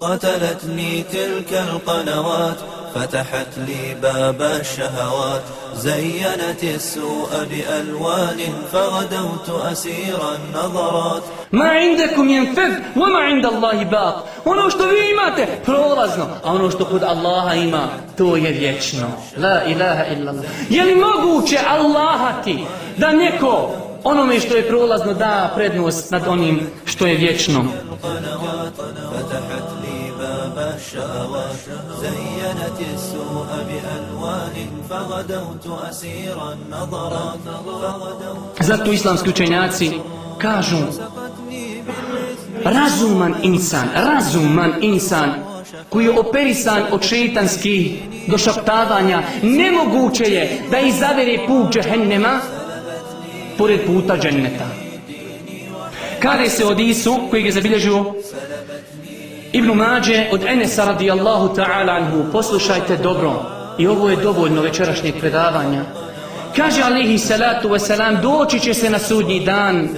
قتلتني تلك القنوات فتحت لي باب الشهوات زينت السوء بألوان فغدوت أسير النظرات Ma indekum jenfed, vama inda Allahi baq. Ono što vi imate, prolazno. A ono što kod Allaha ima, to je vječno. La ilaha illallah. Je li moguće Allaha ti da neko onome što je prolazno da prednost nad onim što je vječno? الشهوات زينت السوء بألوان فغدوت أسير النظرات فغدوت Zato islamski učenjaci kažu razuman insan, razuman insan koji je operisan od šeitanskih došaptavanja, nemoguće je da izabere put džehennema pored puta dženneta. Kade se od Isu, koji je zabilježio Ibn Mađe od Enesa radijallahu ta'ala anhu, poslušajte dobro, i ovo je dovoljno večerašnjeg predavanja. Kaže alihi salatu wasalam, doći će se na sudnji dan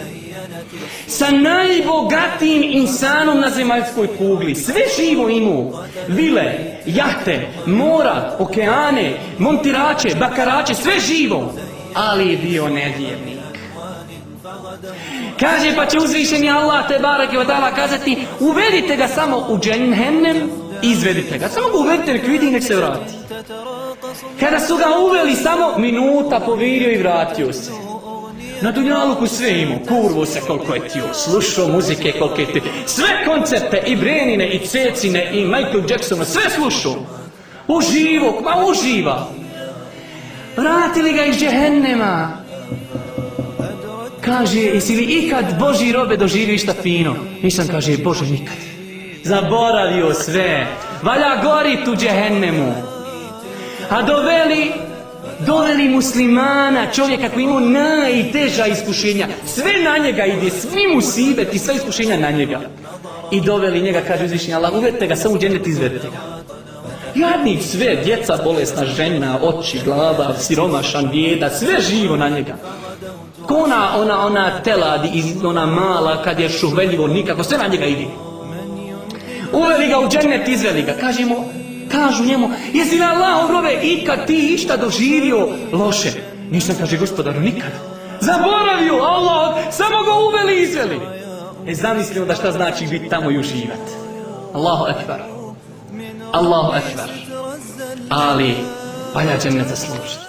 sa najbogatijim insanom na zemaljskoj kugli. Sve živo imu, Vile, jahte, mora, okeane, montirače, bakarače, sve živo. Ali je bio nevjernik. Kaže pa će uzvišeni Allah te barake i Allah kazati uvedite ga samo u džennem izvedite ga. Samo ga uvedite nek vidi nek se vrati. Kada su ga uveli samo minuta povirio i vratio se. Na Dunjaluku sve imao, kurvo se koliko je tio, slušao muzike koliko je tio, sve koncerte, i Brenine, i Cecine, i Michael Jacksona, sve slušao. Uživo, ma uživa. Vratili ga iz džehennema. Kaže, jesi li ikad Boži robe doživio išta fino? Nisam, kaže, Bože, nikad. Zaboravio sve. Valja gorit u džehennemu. A doveli, doveli muslimana, čovjeka koji imao najteža iskušenja. Sve na njega ide, svi mu sibeti, sve iskušenja na njega. I doveli njega, kaže uzvišnji Allah, uvedite ga, samo u džennet izvedite ga. Jadnik sve, djeca bolesna, žena, oči, glava, siromašan, bijeda, sve živo na njega. Kona ona, ona, ona teladi, iz- ona mala, kad je šuhveljivo, nikako, sve na njega ide. Uveli ga u džennet, izveli ga. Kažemo, kažu njemu, jesi na Allah robe ikad ti išta doživio loše? Nisam, kaže gospodaru, nikad. Zaboravio, Allah, samo ga uveli i izveli. E zamislimo da šta znači biti tamo i uživat. Allahu ekber. Allahu ekber. Ali, pa valja džennet zaslužiti.